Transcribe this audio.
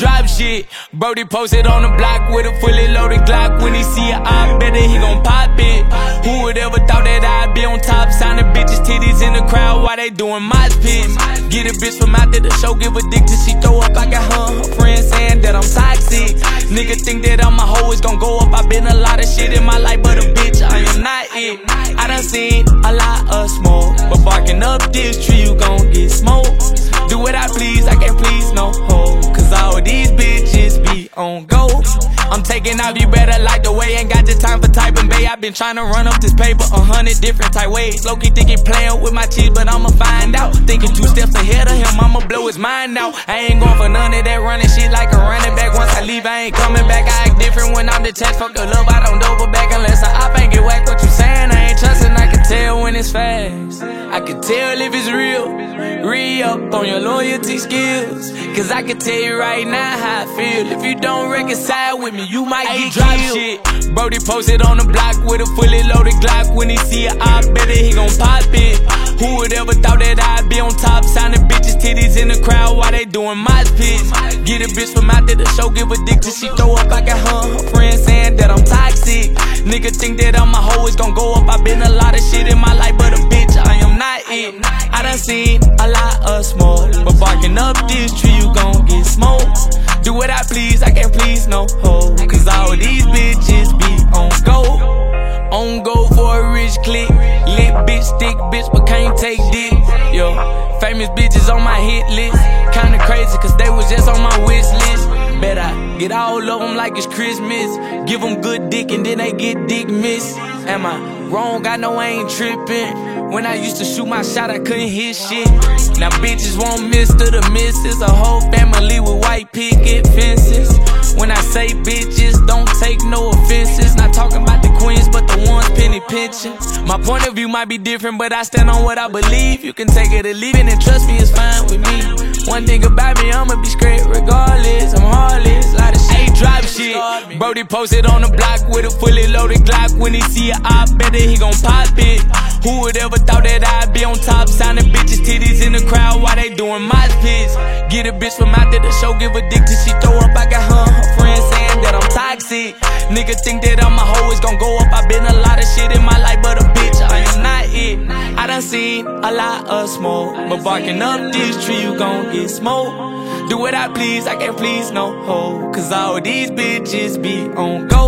drop shit. Brody posted on the block with a fully loaded Glock. When he see it, I bet that he gon' pop it. Who would ever thought that I'd be on top? Signing bitches, titties in the crowd while they doing my pits. Get a bitch from out there the show, give a dick till she throw up. I got her, her friends saying that I'm toxic. Nigga think that I'm a hoe, it's gon' go up. I been a lot of shit in my life, but a bitch, I am not it. I done seen a lot of smoke, but barking up this tree, you gon' get smoked. I'm taking off, you better like the way. Ain't got the time for typing, babe. i been trying to run up this paper a hundred different type ways. Low key thinking playing with my cheese, but I'ma find out. Thinking two steps ahead of him, I'ma blow his mind out. I ain't going for none of that running shit like a running back. Once I leave, I ain't coming back. I act different when I'm detached. Fuck the love, I don't double back unless I up ain't up on your loyalty skills. Cause I can tell you right now how I feel. If you don't reconcile with me, you might get drop shit. Brody posted on the block with a fully loaded Glock. When he see it, I bet that he gon' pop it. Who would ever thought that I'd be on top? Signing bitches, titties in the crowd while they doing my pits. Get a bitch from out there the show, give a dick till she throw up. I got her, her friends saying that I'm toxic. Nigga think that I'm a hoe, it's gon' go up. I been a lot of shit in my life, but a bitch, I am not it. I done seen a lot of smoke, but barking up this tree, you gon' get smoked. Do what I please, I can't please no hoe. Cause all these bitches be on go. On go for a rich click. Lit bitch, thick bitch, but can't take dick. Yo, famous bitches on my hit list. Kinda crazy, cause they was just on my wish list. Bet I get all of them like it's Christmas. Give them good dick and then they get dick miss. Am I wrong? I know I ain't tripping. When I used to shoot my shot, I couldn't hit shit. Now bitches won't miss to the misses. A whole family with white picket fences. When I say bitches, don't take no offenses. Not talking about the queens, but the ones penny pinching. My point of view might be different, but I stand on what I believe. You can take it or leave it, and trust me, it's fine with me. One thing about me, I'ma be straight regardless. I'm heartless, Brody posted on the block with a fully loaded Glock. When he see it, I bet that he gon' pop it. Who would ever thought that I'd be on top? Signing bitches, titties in the crowd while they doing my pits. Get a bitch from out there the show, give a dick till she throw up. I got her, her friends saying that I'm toxic. Nigga think that I'm a hoe, it's gon' go up. I been a lot of shit in my life, but a bitch, I am not it. I done seen a lot of smoke, but barking up this tree, you gon' get smoked. Do what I please, I can't please no hoe. Cause all these bitches be on go.